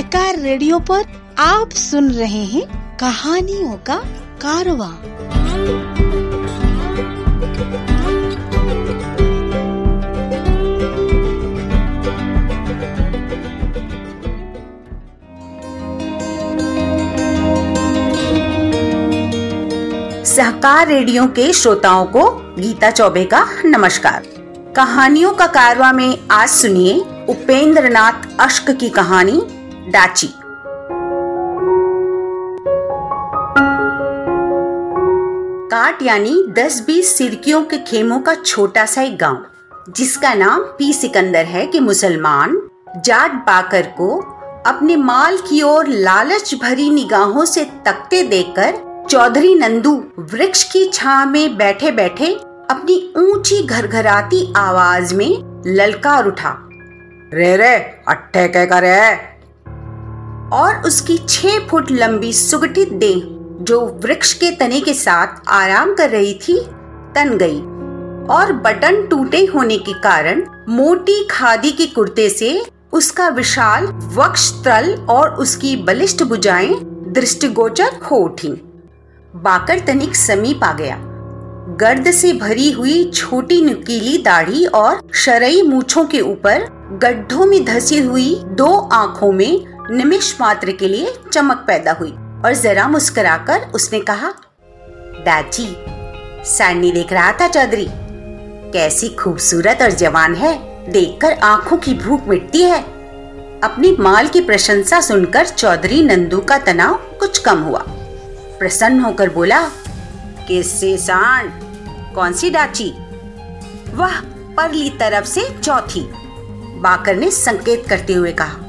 सहकार radio पर आप सुन रहे हैं कहानियों का कारवा। सहकार रेडियो के श्रोताओं को गीता चौबे का नमस्कार। कहानियों का कारवा में आज सुनिए उपेंद्र नाथ अश्क की कहानी डाची काट यानी 10-20 सिरकियों के खेमों का छोटा सा एक गाँव, जिसका नाम पी सिकंदर है कि मुसलमान, जाट बाकर को अपने माल की ओर लालच भरी निगाहों से तकते देखकर चौधरी नंदू वृक्ष की छा में बैठे बैठे अपनी ऊँची घरघराती आवाज़ में ललकार उठा। रे रे, अट्ठे कह कर और उसकी छह फुट लंबी सुगठित देह, जो वृक्ष के तने के साथ आराम कर रही थी, तन गई। और बटन टूटे होने के कारण मोटी खादी के कुर्ते से उसका विशाल वक्ष तल और उसकी बलिष्ठ बुझाएँ दृष्टिगोचर हो उठी। बाकर तनिक समीप आ गया। गर्द से भरी हुई छोटी नुकीली दाढ़ी और शरई मूछों के ऊपर गड्ढों में धसी हुई दो आँखों में निमिष मात्र के लिए चमक पैदा हुई और जरा मुस्कुराकर उसने कहा दाची सानी देख रहा था चौधरी। कैसी खूबसूरत और जवान है, देखकर आँखों की भूख मिटती है। अपनी माल की प्रशंसा सुनकर चौधरी नंदू का तनाव कुछ कम हुआ। प्रसन्न होकर बोला, किससे सांड, कौन सी डाची वह परली तरफ़ से चौथी, बाकर ने संकेत करते हुए कहा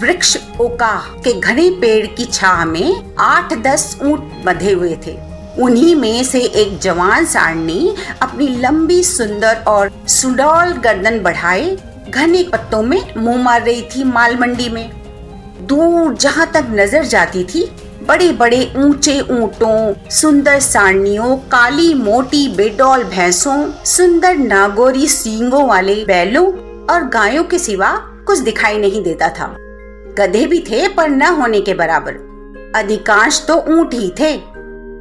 वृक्ष ओका के घने पेड़ की छाह में आठ दस ऊँट बंधे हुए थे। उन्हीं में से एक जवान सारणी अपनी लंबी, सुंदर और सुडौल गर्दन बढ़ाए, घने पत्तों में मुँह मार रही थी माल मंडी में। दूर जहाँ तक नज़र जाती थी बड़े बड़े ऊँचे ऊंटों, सुंदर सारणियों, काली मोटी बेडौल भैंसों, सुंदर नागोरी सींगों वाले बैलों और गायों के सिवा कुछ दिखाई नहीं देता था। गधे भी थे पर न होने के बराबर। अधिकांश तो ऊँट ही थे।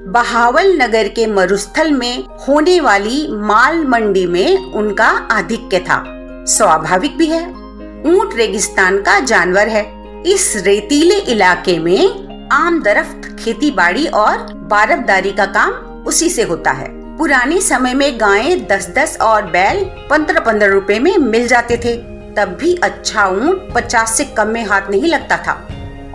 बहावल नगर के मरुस्थल में होने वाली माल मंडी में उनका आधिक्य था। स्वाभाविक भी है। ऊँट रेगिस्तान का जानवर है। इस रेतीले इलाके में आम दरख्त खेती बाड़ी और बारबदारी का काम उसी से होता है। पुराने समय में गायें दस दस और बैल पंद्रह पंद्रह रुपए में मिल जाते थे। तब भी अच्छा ऊँट पचास से कम में हाथ नहीं लगता था।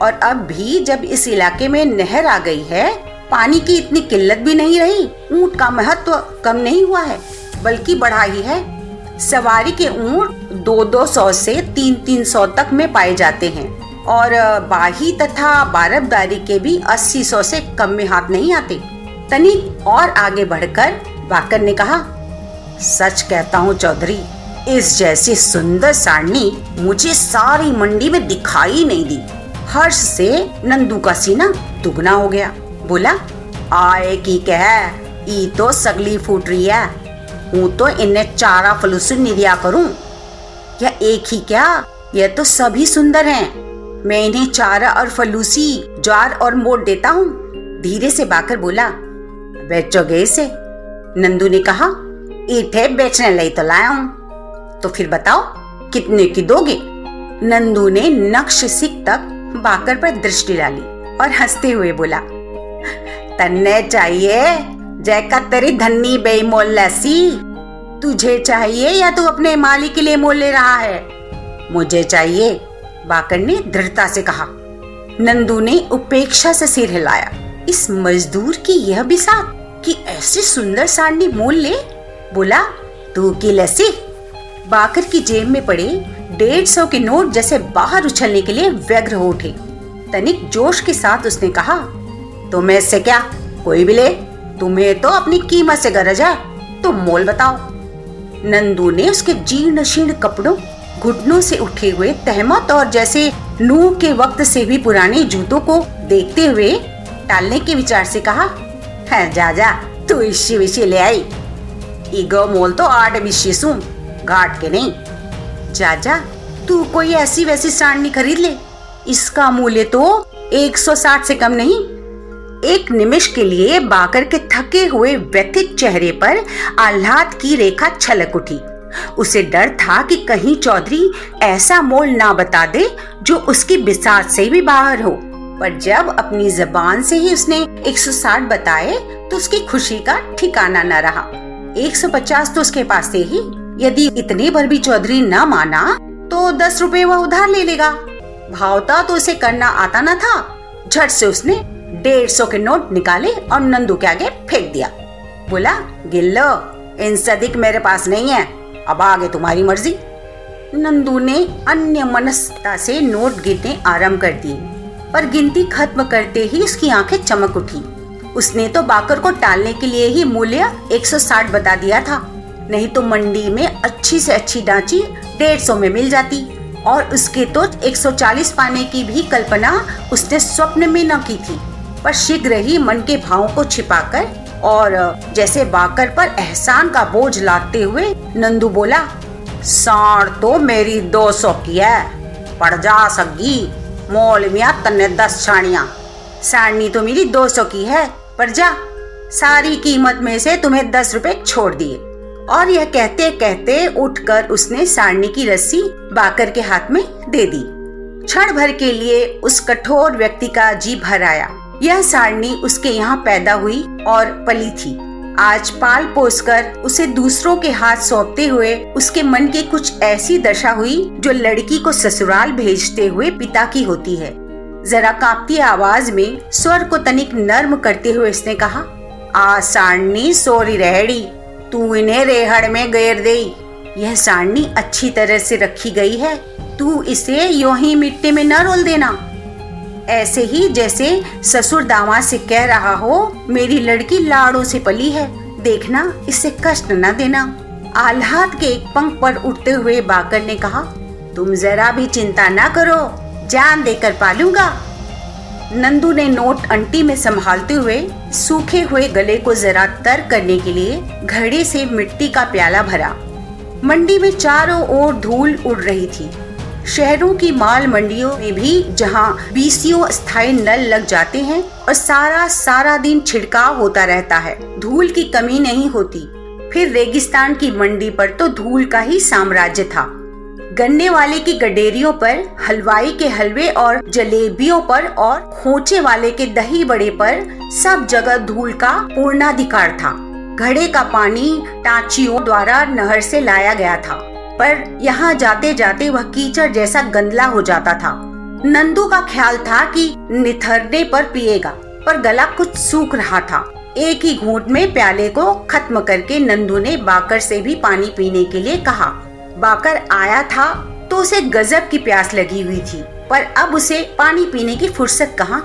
और अब भी जब इस इलाके में नहर आ गई है, पानी की इतनी किल्लत भी नहीं रही, ऊँट का महत्व कम नहीं हुआ है, बल्कि बढ़ा ही है। सवारी के ऊँट दो दो सौ से तीन तीन सौ तक में पाए जाते हैं। और बाही तथा बारबदारी के भी अस्सी सौ से कम में हाथ नहीं आते। तनिक और आगे बढ़कर बाकर ने कहा, सच कहता हूँ चौधरी इस जैसी सुंदर सारणी मुझे सारी मंडी में दिखाई नहीं दी। हर्ष से नंदू का सीना दुगना हो गया। बोला, आए की कह, ई तो सगली फूट रही है। हूँ तो इन्हें चारा फलूसु निर्या करूँ। या एक ही क्या? यह तो सभी सुंदर हैं। मैं इन्हें चारा और फलूसी ज्वार और मोट देता हूँ। धीरे से बाकर बोला, बेचोगे इसे? नंदू ने कहा, ईठे बेचने लाई तो लाया हूँ। तो फिर बताओ, कितने की दोगे? नंदू ने नक्श सिख तक बाकर पर दृष्टि डाली और हँसते हुए बोला, तन्ने चाहिए जैका तेरी धन्नी बेमोल लैसी तुझे चाहिए या तू अपने मालिक के लिए मोल ले रहा है? मुझे चाहिए, बाकर ने दृढ़ता से कहा। नंदू ने उपेक्षा से सिर हिलाया, इस मजदूर की यह भी साथ कि ऐसी सुंदर साड़नी मोल ले? बोला, तू की लसी? बाकर की जेब में पड़े डेढ़ सौ के नोट जैसे बाहर उछलने के लिए व्यग्र हो उठे। तनिक जोश के साथ उसने कहा, तुम्हें इससे क्या? कोई भी ले। तुम्हें तो अपनी कीमत से गरज है। तुम मोल बताओ। नंदू ने उसके जीर्ण शीर्ण कपड़ों, घुटनों से उठे हुए तहमत और जैसे नूह के वक्त से भी पुराने जूतों को देखते हुए टालने के विचार से कहा, है, जा जा, तू इसी विषय ले आई। ईगो मोल तो आठ विषय सू घाट के नहीं। जा जा तू कोई ऐसी वैसी साड़नी खरीद ले। इसका मूल्य तो 160 से कम नहीं। एक निमिष के लिए बाकर के थके हुए व्यथित चेहरे पर आह्लाद की रेखा छलक उठी। उसे डर था कि कहीं चौधरी ऐसा मोल ना बता दे जो उसकी बिसात से भी बाहर हो। पर जब अपनी जबान से ही उसने 160 बताए तो उसकी खुशी का ठिकाना न रहा। 150 तो उसके पास थे ही। यदि इतने भर भी चौधरी न माना तो दस रुपए वह उधार ले लेगा। भावता तो उसे करना आता न था। झट से उसने डेढ़ सौ के नोट निकाले और नंदू के आगे फेंक दिया। बोला, गिल्लो इन सदिक मेरे पास नहीं है। अब आगे तुम्हारी मर्ज़ी। नंदू ने अन्य मनस्ता से नोट गिनने आरंभ कर दिए, पर गिनती खत्म करते ही उसकी आँखें चमक उठी। उसने तो बाकर को टालने के लिए ही मूल्य 160 बता दिया था। नहीं तो मंडी में अच्छी से अच्छी डांची डेढ़ सौ में मिल जाती। और उसके तो 140 पाने की भी कल्पना उसने स्वप्न में न की थी। पर शीघ्र ही मन के भावों को छिपाकर और, जैसे बाकर पर एहसान का बोझ लाते हुए नंदू बोला, साड़ तो मेरी दो सौ की है। पड़ जा सगी मोल मिया तन्ने दस छाणिया। साड़नी तो मेरी दो सौ की है। पर जा, सारी कीमत में से तुम्हें दस रुपए छोड़ दिए। और यह कहते कहते उठकर उसने सारणी की रस्सी बाकर के हाथ में दे दी। क्षण भर के लिए उस कठोर व्यक्ति का जी भर आया। यह सारणी उसके यहाँ पैदा हुई और पली थी। आज पाल पोसकर उसे दूसरों के हाथ सौंपते हुए उसके मन की कुछ ऐसी दशा हुई जो लड़की को ससुराल भेजते हुए पिता की होती है। जरा कांपती आवाज़ में स्वर को तनिक नर्म करते हुए इसने कहा, आ सारणी, सोरी रहड़ी तू इन्हें रेहड़ में गेर दे यह सारणी अच्छी तरह से रखी गई है। तू इसे यो ही मिट्टी में न रोल देना। ऐसे ही जैसे ससुर दामाद से कह रहा हो, मेरी लड़की लाड़ों से पली है। देखना, इसे कष्ट न देना। आह्लाद के एक पंख पर उठते हुए बाकर ने कहा, तुम जरा भी चिंता न करो। जान देकर पालूँगा। नंदू ने नोट अंटी में संभालते हुए सूखे हुए गले को जरा तर करने के लिए घड़े से मिट्टी का प्याला भरा। मंडी में चारों ओर धूल उड़ रही थी। शहरों की माल मंडियों में भी जहाँ बीसियों स्थायी नल लग जाते हैं और सारा सारा दिन छिड़काव होता रहता है, धूल की कमी नहीं होती। फिर रेगिस्तान की मंडी पर तो धूल का ही साम्राज्य था। गन्ने वाले की गडेरियों पर, हलवाई के हलवे और जलेबियों पर और खोचे वाले के दही बड़े पर सब जगह धूल का पूर्णाधिकार था। घड़े का पानी टाचियों द्वारा नहर से लाया गया था, पर यहाँ जाते जाते वह कीचड़ जैसा गंदला हो जाता था। नंदू का ख्याल था कि निथरने पर पिएगा, पर गला कुछ सूख रहा था। एक ही घूंट में प्याले को खत्म करके नंदू ने बाकर से भी पानी पीने के लिए कहा। बाकर आया था तो उसे गजब की प्यास लगी हुई थी, पर अब उसे पानी पीने की फुर्सत कहाँ?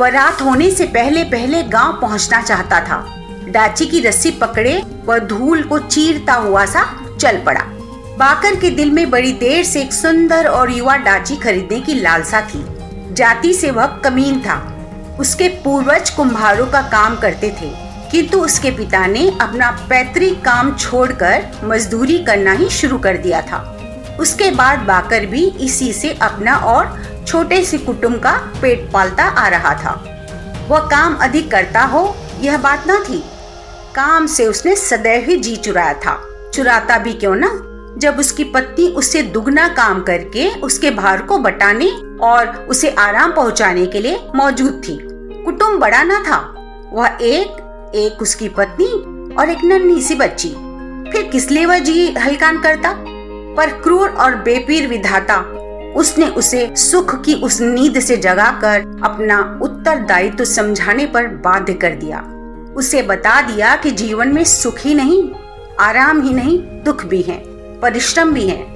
वह रात होने से पहले पहले गाँव पहुँचना चाहता था। डाची की रस्सी पकड़े व धूल को चीरता हुआ सा चल पड़ा। बाकर के दिल में बड़ी देर से एक सुंदर और युवा डाची खरीदने की लालसा थी। जाति से वह कमीन था। उसके पूर्वज कुम्हारों का काम करते थे। किंतु उसके पिता ने अपना पैतृक काम छोड़कर मजदूरी करना ही शुरू कर दिया था। उसके बाद बाकर भी इसी से अपना और छोटे से कुटुंब का पेट पालता आ रहा था। वह काम अधिक करता हो, यह बात न थी। काम से उसने सदैव ही जी चुराया था। चुराता भी क्यों ना? जब उसकी पत्नी उससे दुगना काम करके उसके भार को बटाने और उसे आराम पहुँचाने के लिए मौजूद थी। कुटुंब बड़ा ना था। वह एक एक उसकी पत्नी और एक नन्ही सी बच्ची। फिर किस लिए वह जी हलकान करता? पर क्रूर और बेपीर विधाता, उसने उसे सुख की उस नींद से जगाकर अपना उत्तरदायित्व समझाने पर बाध्य कर दिया। उसे बता दिया कि जीवन में सुख ही नहीं, आराम ही नहीं, दुख भी है, परिश्रम भी है।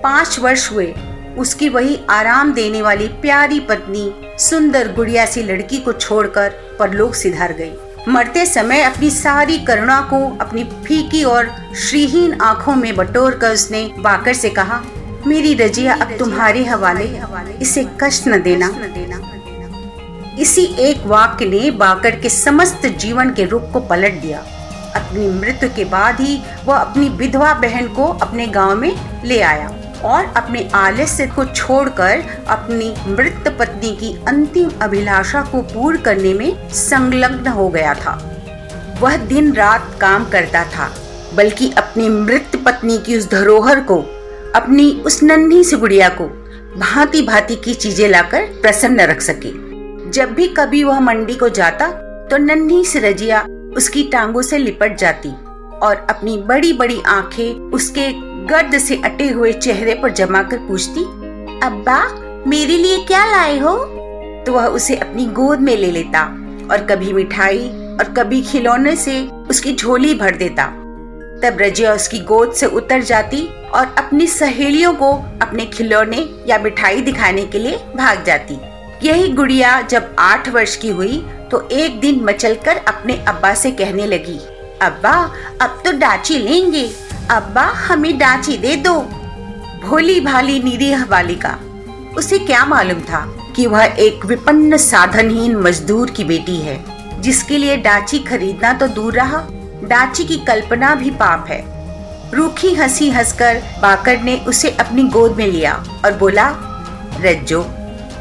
पाँच वर्ष हुए, उसकी वही आराम देने वाली प्यारी पत्नी, सुंदर गुड़िया सी लड़की को छोड़कर परलोक सिधार गई। मरते समय अपनी सारी करुणा को अपनी फीकी और श्रीहीन आँखों में बटोर कर उसने बाकर से कहा, मेरी रजिया, अब तुम्हारे हवाले इसे कष्ट न देना। इसी एक वाक्य ने बाकर के समस्त जीवन के रुख को पलट दिया। अपनी मृत्यु के बाद ही वह अपनी विधवा बहन को अपने गाँव में ले आया। और अपने आलस्य को छोड़कर अपनी मृत पत्नी की अंतिम अभिलाषा को पूर्ण करने में संलग्न हो गया था। वह दिन रात काम करता था, बल्कि अपनी मृत पत्नी की उस धरोहर को, अपनी उस नन्ही सी गुड़िया को भांति भांति की चीज़ें लाकर प्रसन्न रख सके। जब भी कभी वह मंडी को जाता तो नन्ही सी रजिया उसकी टांगों से लिपट जाती और अपनी बड़ी बड़ी आँखें उसके गर्द से अटे हुए चेहरे पर जमा कर पूछती, अब्बा, मेरे लिए क्या लाए हो? तो वह उसे अपनी गोद में ले लेता और कभी मिठाई और कभी खिलौने से उसकी झोली भर देता। तब रजिया उसकी गोद से उतर जाती और अपनी सहेलियों को अपने खिलौने या मिठाई दिखाने के लिए भाग जाती। यही गुड़िया जब आठ वर्ष की हुई तो एक दिन मचलकर अपने अब्बा से कहने लगी, अब्बा, अब तो डाची लेंगे। अब्बा, हमें डाची दे दो। भोली भाली निरीह बालिका, उसे क्या मालूम था कि वह एक विपन्न साधनहीन मजदूर की बेटी है, जिसके लिए डाची खरीदना तो दूर रहा, डाची की कल्पना भी पाप है। रूखी हँसी हंसकर बाकर ने उसे अपनी गोद में लिया और बोला, रज्जो,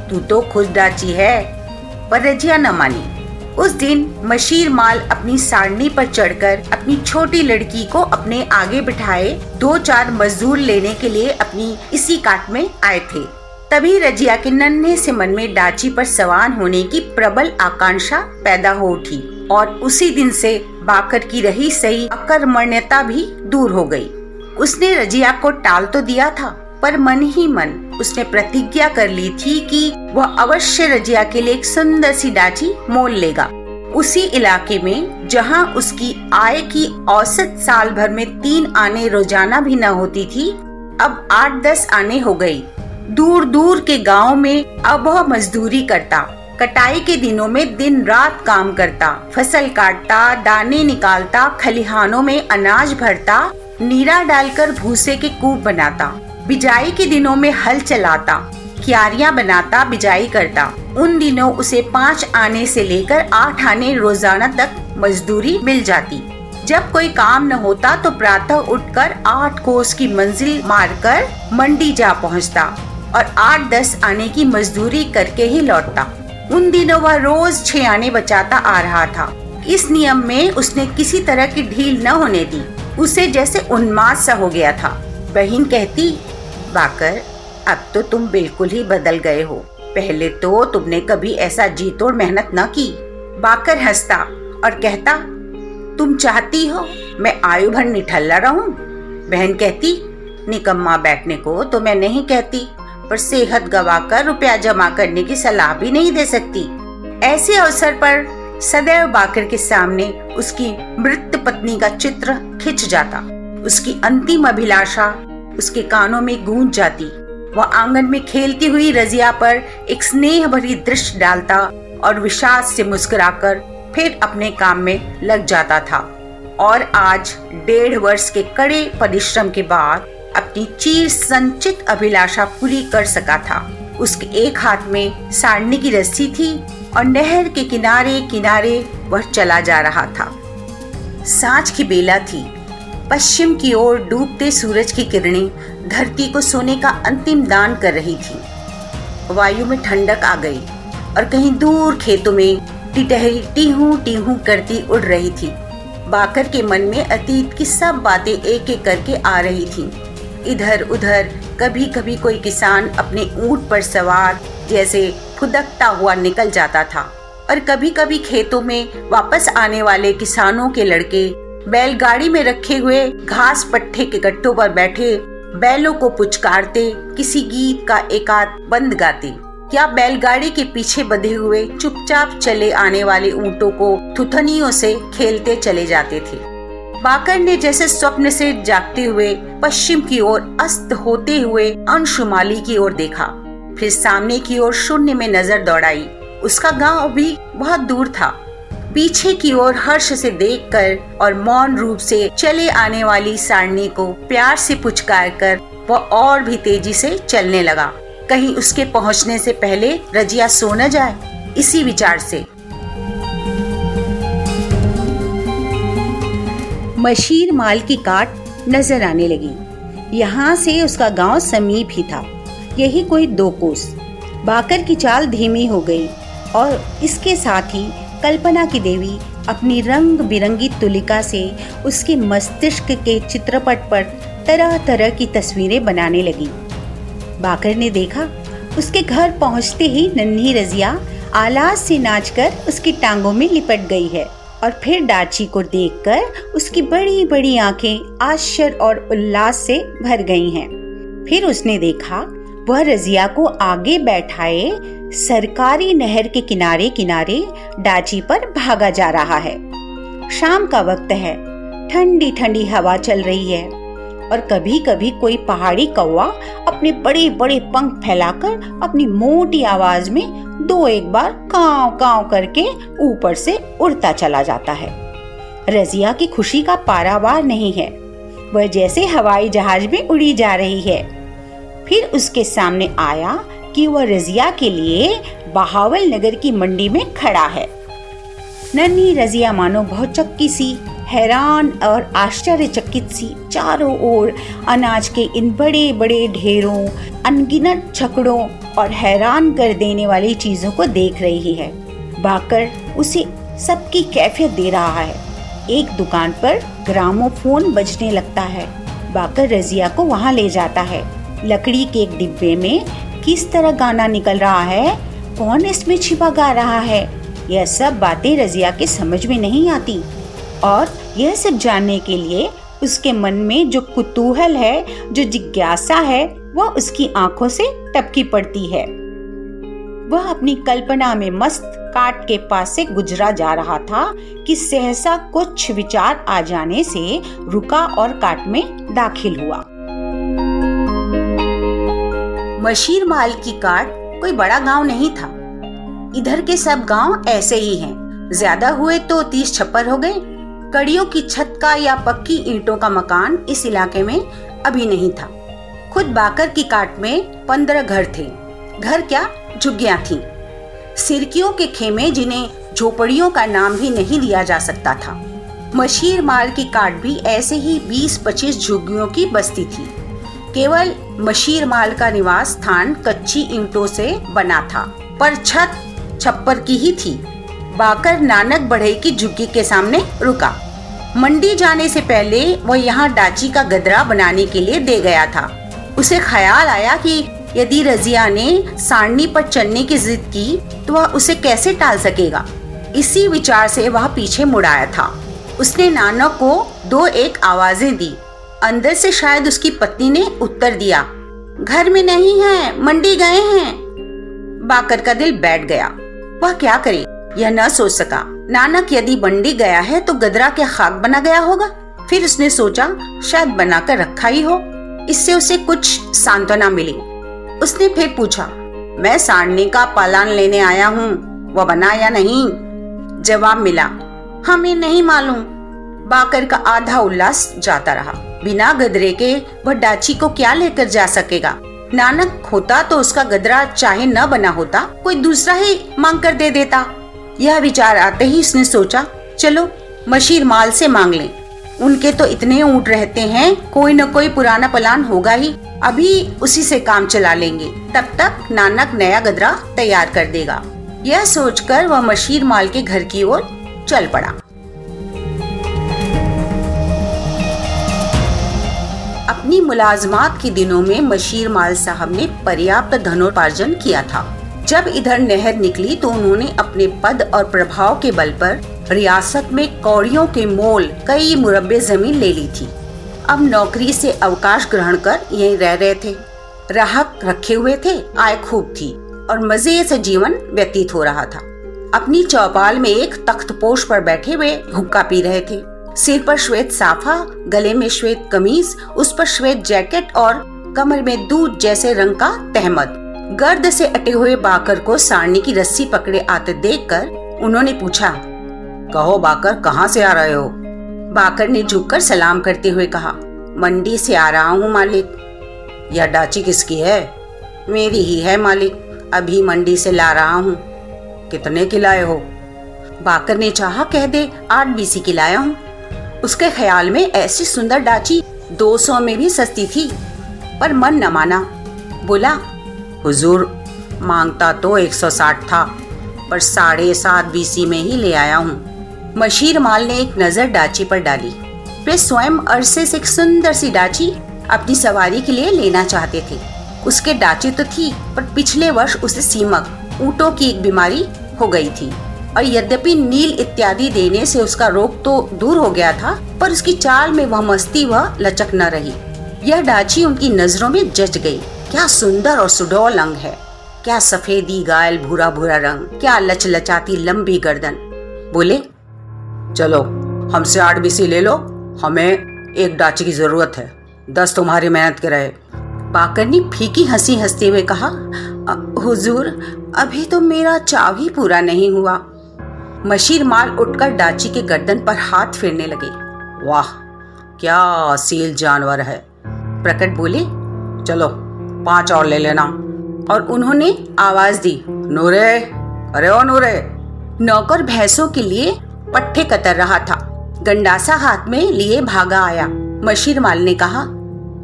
तू तो खुद डाची है, पर रजिया न मानी। उस दिन मशीर माल अपनी सारणी पर चढ़कर अपनी छोटी लड़की को अपने आगे बिठाए, दो चार मजदूर लेने के लिए अपनी इसी काट में आए थे। तभी रजिया के नन्हे से मन में डाची पर सवार होने की प्रबल आकांक्षा पैदा हो उठी और उसी दिन से बाकर की रही सही अकर्मण्यता भी दूर हो गई। उसने रजिया को टाल तो दिया था पर मन ही मन उसने प्रतिज्ञा कर ली थी कि वह अवश्य रजिया के लिए एक सुंदर सी डाची मोल लेगा। उसी इलाके में, जहाँ उसकी आय की औसत साल भर में तीन आने रोज़ाना भी न होती थी, अब आठ दस आने हो गई। दूर दूर के गाँव में अब वह मजदूरी करता, कटाई के दिनों में दिन रात काम करता, फ़सल काटता, दाने निकालता, खलिहानों में अनाज भरता, नीरा डालकर भूसे के कूप बनाता। बिजाई के दिनों में हल चलाता, क्यारियाँ बनाता, बिजाई करता। उन दिनों उसे पाँच आने से लेकर आठ आने रोज़ाना तक मजदूरी मिल जाती। जब कोई काम न होता तो प्रातः उठकर आठ कोस की मंजिल मारकर मंडी जा पहुँचता और आठ दस आने की मजदूरी करके ही लौटता। उन दिनों वह रोज छह आने बचाता आ रहा था। इस नियम में उसने किसी तरह की ढील न होने दी। उसे जैसे उन्माद सा हो गया था। बहन कहती बाकर अब तो तुम बिल्कुल ही बदल गए हो। पहले तो तुमने कभी ऐसा जी तोड़ मेहनत न की। बाकर हंसता और कहता, तुम चाहती हो मैं आयु भर निठल्ला रहूँ? बहन कहती, निकम्मा बैठने को तो मैं नहीं कहती, पर सेहत गवाकर रुपया जमा करने की सलाह भी नहीं दे सकती। ऐसे अवसर पर सदैव बाकर के सामने उसकी मृत पत्नी का चित्र खिंच जाता। उसकी अंतिम अभिलाषा उसके कानों में गूंज जाती। वह आँगन में खेलती हुई रजिया पर एक स्नेह भरी दृश्य डालता और विषाद से मुस्कुराकर फिर अपने काम में लग जाता था। और आज, डेढ़ वर्ष के कड़े परिश्रम के बाद, अपनी चीर संचित अभिलाषा पूरी कर सका था। उसके एक हाथ में साड़ने की रस्सी थी और नहर के किनारे किनारे वह चला जा रहा था। साँझ की बेला थी। पश्चिम की ओर डूबते सूरज की किरणें धरती को सोने का अंतिम दान कर रही थी। वायु में ठंडक आ गई और कहीं दूर खेतों में टिटहरी टीहू टीहू करती उड़ रही थी। बाकर के मन में अतीत की सब बातें एक एक करके आ रही थी। इधर उधर कभी कभी कोई किसान अपने ऊँट पर सवार जैसे फुदकता हुआ निकल जाता था। और कभी कभी खेतों में वापस आने वाले किसानों के लड़के बैलगाड़ी में रखे हुए घास पट्टे के गट्टों पर बैठे बैलों को पुचकारते, किसी गीत का एकाध बंद गाते। या बैलगाड़ी के पीछे बंधे हुए चुपचाप चले आने वाले ऊंटों को थुथनियों से खेलते चले जाते थे। बाकर ने जैसे स्वप्न से जागते हुए पश्चिम की ओर अस्त होते हुए अंशुमाली की ओर देखा। फिर सामने की ओर शून्य में नज़र दौड़ाई। उसका गाँव भी बहुत दूर था। पीछे की ओर हर्ष से देखकर और मौन रूप से चले आने वाली सारणी को प्यार से पुचकार कर वह और भी तेज़ी से चलने लगा। कहीं उसके पहुँचने से पहले रजिया सो न जाए, इसी विचार से। मशीर माल की काट नज़र आने लगी। यहाँ से उसका गाँव समीप ही था। यही कोई दो कोस। बाकर की चाल धीमी हो गई और इसके साथ ही कल्पना की देवी अपनी रंग बिरंगी तुलिका से उसके मस्तिष्क के चित्रपट पर तरह तरह की तस्वीरें बनाने लगी बाकर ने देखा, उसके घर पहुँचते ही नन्ही रजिया आलाज से नाचकर उसकी टांगों में लिपट गई है और फिर डाची को देखकर उसकी बड़ी बड़ी आँखें आश्चर्य और उल्लास से भर गई हैं। फिर उसने देखा, वह रजिया को आगे बैठाए सरकारी नहर के किनारे किनारे डाची पर भागा जा रहा है। शाम का वक्त है। ठंडी ठंडी हवा चल रही है और कभी कभी कोई पहाड़ी कौवा अपने बड़े बड़े पंख फैलाकर अपनी मोटी आवाज़ में दो एक बार काव काव करके ऊपर से उड़ता चला जाता है। रजिया की खुशी का पारावार नहीं है। वह जैसे हवाई जहाज़ में उड़ी जा रही है। फिर उसके सामने आया कि वह रजिया के लिए बहावल नगर की मंडी में खड़ा है। नन्ही रजिया मानो बहुत चक्की सी, हैरान और आश्चर्यचकित सी, चारों ओर अनाज के इन बड़े बड़े ढेरों, अनगिनत छकड़ों और हैरान कर देने वाली चीज़ों को देख रही है। बाकर उसे सबकी कैफियत दे रहा है। एक दुकान पर ग्रामोफोन बजने लगता है। बाकर रजिया को वहाँ ले जाता है। लकड़ी के एक डिब्बे में किस तरह गाना निकल रहा है? कौन इसमें छिपा गा रहा है? यह सब बातें रजिया के समझ में नहीं आती। और यह सब जानने के लिए उसके मन में जो कुतूहल है, जो जिज्ञासा है, वह उसकी आँखों से टपकी पड़ती है। वह अपनी कल्पना में मस्त काट के पास से गुजरा जा रहा था कि सहसा कुछ विचार आ जाने से रुका और काट में दाखिल हुआ। मशीर माल की काट कोई बड़ा गाँव नहीं था। इधर के सब गाँव ऐसे ही हैं। ज़्यादा हुए तो तीस छप्पर हो गए। कड़ियों की छत का या पक्की ईंटों का मकान इस इलाके में अभी नहीं था। खुद बाकर की काट में पंद्रह घर थे। घर क्या? झुग्गियाँ थी। सिरकियों के खेमे जिन्हें झोपड़ियों का नाम भी नहीं दिया जा सकता था। मशीर माल की काट भी ऐसे ही 20-25 झुग्गियों की बस्ती थी। केवल मशीर माल का निवास स्थान कच्ची ईंटों से बना था, पर छत छप्पर की ही थी। बाकर नानक बढ़ई की झुग्गी के सामने रुका। मंडी जाने से पहले वह यहाँ डाची का गदरा बनाने के लिए दे गया था। उसे ख्याल आया कि यदि रजिया ने सारणी पर चलने की जिद की तो वह उसे कैसे टाल सकेगा? इसी विचार से वह पीछे मुड़ाया था। उसने नानक को दो एक आवाज़ें दी। अंदर से शायद उसकी पत्नी ने उत्तर दिया। घर में नहीं है, मंडी गए हैं। बाकर का दिल बैठ गया। वह क्या करे? यह न सोच सका। नानक यदि मंडी गया है तो गदरा के खाक बना गया होगा। फिर उसने सोचा, शायद बनाकर रखा ही हो। इससे उसे कुछ सांत्वना मिली। उसने फिर पूछा, मैं साड़ने का पालान लेने आया हूँ। वह बना या नहीं? जवाब मिला, हमें नहीं मालूम। बाकर का आधा उल्लास जाता रहा। बिना गदरे के वह डाची को क्या लेकर जा सकेगा? नानक होता तो उसका गदरा चाहे न बना होता, कोई दूसरा ही मांग कर दे देता। यह विचार आते ही उसने सोचा, चलो, मशीर माल से मांग लें। उनके तो इतने ऊँट रहते हैं, कोई न कोई पुराना पलान होगा ही। अभी उसी से काम चला लेंगे। तब तक नानक नया गदरा तैयार कर देगा। यह सोचकर वह मशीर माल के घर की ओर चल पड़ा। अपनी मुलाजमात के दिनों में मशीर माल साहब ने पर्याप्त धनोपार्जन किया था। जब इधर नहर निकली तो उन्होंने अपने पद और प्रभाव के बल पर रियासत में कौड़ियों के मोल, कई मुरब्बे ज़मीन ले ली थी। अब नौकरी से अवकाश ग्रहण कर यहीं रह रहे थे। राहक रखे हुए थे, आय खूब थी और मज़े से जीवन व्यतीत हो रहा था। अपनी चौपाल में एक तख्तपोश पर बैठे हुए हुक्का पी रहे थे। सिर पर श्वेत साफा, गले में श्वेत कमीज, उस पर श्वेत जैकेट और कमर में दूध जैसे रंग का तहमद। गर्द से अटे हुए बाकर को सारणी की रस्सी पकड़े आते देखकर उन्होंने पूछा, कहो बाकर, कहाँ से आ रहे हो? बाकर ने झुककर सलाम करते हुए कहा, मंडी से आ रहा हूँ, मालिक। यह डाची किसकी है? मेरी ही है, मालिक। अभी मंडी से ला रहा हूँ। कितने की लाए हो? बाकर ने चाहा, कह दे, आठ बीसी की लाया हूँ। उसके ख्याल में ऐसी सुंदर डाची दो सौ में भी सस्ती थी, पर मन न माना। बोला, हुजूर, माँगता तो 160 था, पर साढ़े सात बीसी में ही ले आया हूँ। मशीर माल ने एक नज़र डाची पर डाली। वे स्वयं अरसे से एक सुंदर सी डाची अपनी सवारी के लिए लेना चाहते थे। उसके डाची तो थी, पर पिछले वर्ष उसे सीमक, ऊँटों की एक बीमारी हो गई थी। और यद्यपि नील इत्यादि देने से उसका रोग तो दूर हो गया था, पर उसकी चाल में वह मस्ती व लचक न रही। यह डाची उनकी नज़रों में जच गई। क्या सुंदर और सुडौल अंग है। क्या सफेदी गायल भूरा भूरा रंग। क्या लच लचाती लंबी गर्दन। बोले, चलो, हमसे आठ बीसी ले लो। हमें एक डाची की ज़रूरत है। दस तुम्हारी मेहनत के रहे। बाकर ने फीकी हँसी हँसते हुए कहा हुजूर, अभी तो मेरा चाव ही पूरा नहीं हुआ। मशीर माल उठकर डाची के गर्दन पर हाथ फेरने लगे। वाह, क्या असील जानवर है। प्रकट बोले, चलो, पाँच और ले लेना। और उन्होंने आवाज़ दी, नूरे, अरे ओ नूरे। नौकर भैंसों के लिए पट्टे कतर रहा था। गंडासा हाथ में लिए भागा आया। मशीर माल ने कहा,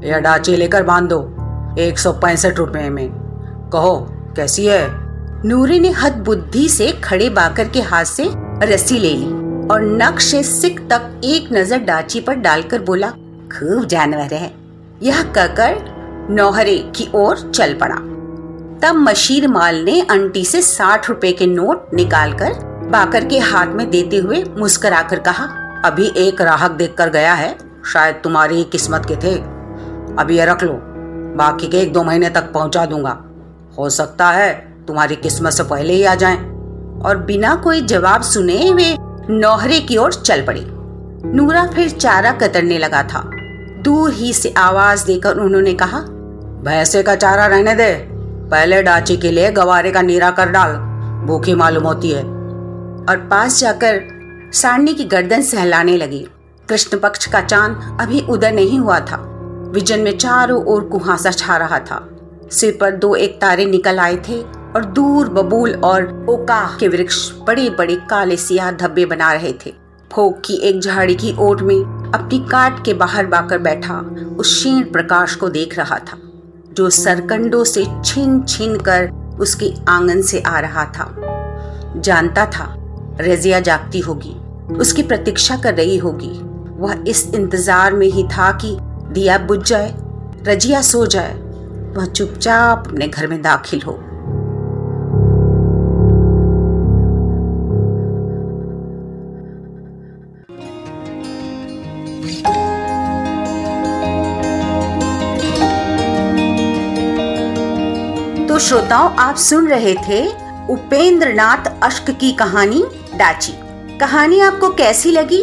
यह डाची लेकर बाँध दो एक सौ पैंसठ रुपए में। कहो, कैसी है? नूरे ने हद बुद्धि से खड़े बाकर के हाथ से रस्सी ले ली और नक्श सिक तक एक नज़र डाची पर डालकर बोला, खूब जानवर है। यह कहकर नौहरे की ओर चल पड़ा। तब मशीर माल ने अंटी से साठ रुपए के नोट निकालकर बाकर के हाथ में देते हुए मुस्कुराकर कहा, अभी एक राहक देखकर गया है, शायद तुम्हारी ही किस्मत के थे। अभी ये रख लो, बाकी के एक दो महीने तक पहुँचा दूँगा। हो सकता है तुम्हारी किस्मत से पहले ही आ जाएँ। और बिना कोई जवाब सुने वे नौहरे की ओर चल पड़ी। नूरा फिर चारा कतरने लगा था। दूर ही से आवाज़ देकर उन्होंने कहा, भैंसे का चारा रहने दे। पहले डाची के लिए गवारे का नीरा कर डाल। भूखी मालूम होती है। और पास जाकर सारणी की गर्दन सहलाने लगी। कृष्ण पक्ष का चाँद अभी उदय नहीं हुआ था। विजन में चारों ओर कुहासा छा रहा था। सिर पर दो एक तारे निकल आए थे। और दूर बबूल और ओका के वृक्ष बड़े बड़े काले सियाह धब्बे बना रहे थे। फोक की एक झाड़ी की ओट में अपनी काट के बाहर बाकर बैठा उस क्षीण प्रकाश को देख रहा था, जो सरकंडों से छिन छिन कर उसके आँगन से आ रहा था। जानता था, रजिया जागती होगी, उसकी प्रतीक्षा कर रही होगी। वह इस इंतज़ार में ही था कि दिया बुझ जाए, रजिया सो जाए, वह चुपचाप अपने घर में दाखिल हो। श्रोताओं, आप सुन रहे थे उपेंद्र नाथ अश्क की कहानी डाची कहानी आपको कैसी लगी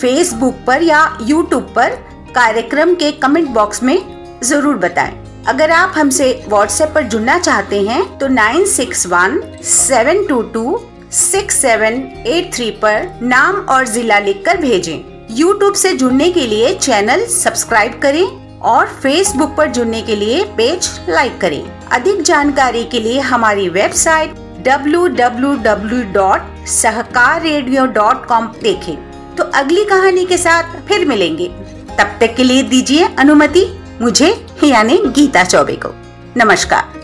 फेसबुक पर या यूट्यूब पर कार्यक्रम के कमेंट बॉक्स में ज़रूर बताएँ। अगर आप हमसे व्हाट्सएप पर जुड़ना चाहते हैं तो nine six one seven two two six seven eight three पर नाम और जिला लिखकर भेजें। यूट्यूब से जुड़ने के लिए चैनल सब्सक्राइब करें और फेसबुक पर जुड़ने के लिए पेज लाइक करें। अधिक जानकारी के लिए हमारी वेबसाइट www.सहकाररेडियो.com देखें। तो अगली कहानी के साथ फिर मिलेंगे। तब तक के लिए दीजिए अनुमति। मुझे, यानी गीता चौबे को। नमस्कार।